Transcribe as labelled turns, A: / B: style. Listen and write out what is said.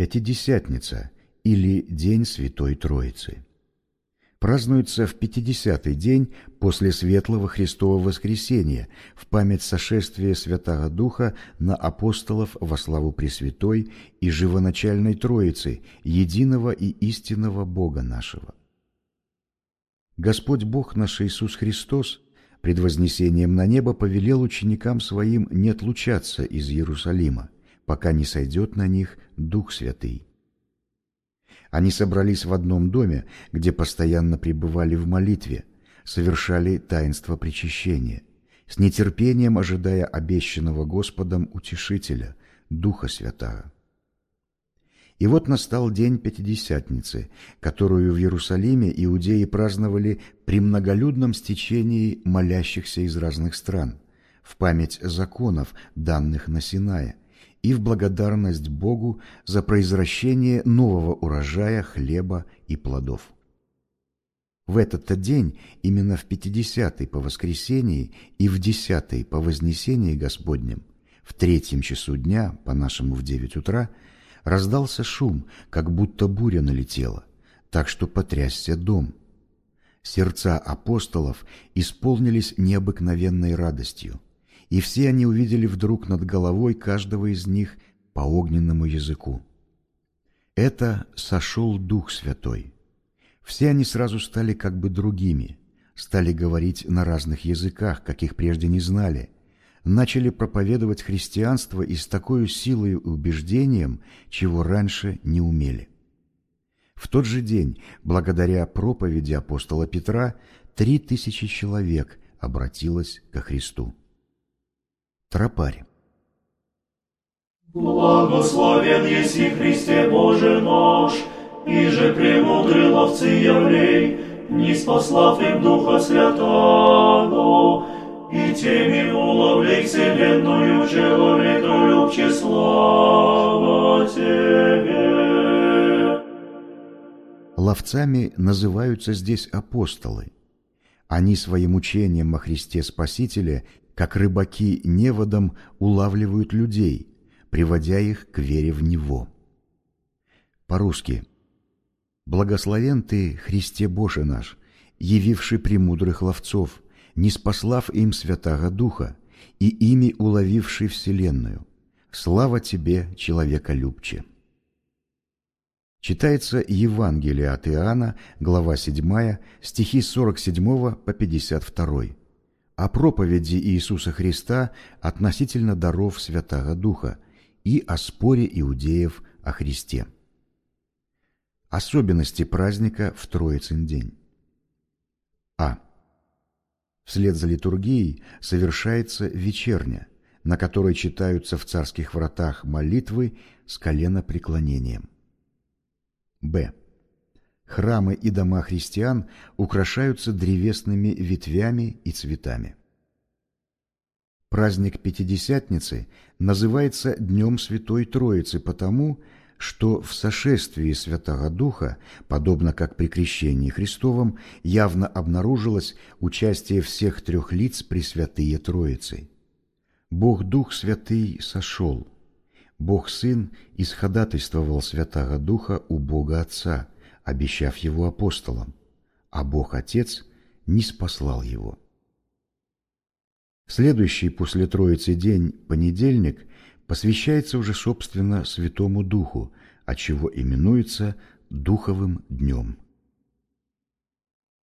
A: Пятидесятница или День Святой Троицы. Празднуется в пятидесятый день после Светлого Христова Воскресения в память сошествия Святого Духа на апостолов во славу Пресвятой и Живоначальной Троицы, единого и истинного Бога нашего. Господь Бог наш Иисус Христос пред вознесением на небо повелел ученикам Своим не отлучаться из Иерусалима, пока не сойдет на них Дух Святый. Они собрались в одном доме, где постоянно пребывали в молитве, совершали таинство причащения, с нетерпением ожидая обещанного Господом Утешителя, Духа Святаго. И вот настал день Пятидесятницы, которую в Иерусалиме иудеи праздновали при многолюдном стечении молящихся из разных стран, в память законов, данных на Синае, и в благодарность Богу за произвращение нового урожая хлеба и плодов. В этот-то день, именно в пятидесятый по воскресении и в десятый по вознесении Господнем, в третьем часу дня, по-нашему в девять утра, раздался шум, как будто буря налетела, так что потрясся дом. Сердца апостолов исполнились необыкновенной радостью и все они увидели вдруг над головой каждого из них по огненному языку. Это сошел Дух Святой. Все они сразу стали как бы другими, стали говорить на разных языках, каких прежде не знали, начали проповедовать христианство и с такой силой и убеждением, чего раньше не умели. В тот же день, благодаря проповеди апостола Петра, три тысячи человек обратилось ко Христу. Тропарь.
B: Благословен еси Христе Боже наш, и же премудрый ловцы явлей, не спаслав им Духа Святого, и теми уловлей вселенную человека любче слава Тебе.
A: Ловцами называются здесь апостолы. Они своим учением о Христе Спасителе как рыбаки неводом улавливают людей, приводя их к вере в Него. По-русски. «Благословен Ты, Христе Боже наш, явивший премудрых ловцов, не спаслав им Святаго Духа и ими уловивший Вселенную. Слава Тебе, человеколюбче!» Читается Евангелие от Иоанна, глава 7, стихи 47 по 52 о проповеди Иисуса Христа относительно даров Святого Духа и о споре иудеев о Христе. Особенности праздника в Троицын день. А. Вслед за литургией совершается вечерня, на которой читаются в царских вратах молитвы с коленопреклонением. Б. Храмы и дома христиан украшаются древесными ветвями и цветами. Праздник Пятидесятницы называется Днем Святой Троицы потому, что в сошествии Святого Духа, подобно как при крещении Христовом, явно обнаружилось участие всех трех лиц Пресвятые Троицы. Бог Дух Святый сошел. Бог Сын исходатайствовал Святого Духа у Бога Отца – обещав его апостолам, а Бог Отец не спаслал его. Следующий после Троицы день, понедельник, посвящается уже, собственно, Святому Духу, отчего именуется Духовым днем.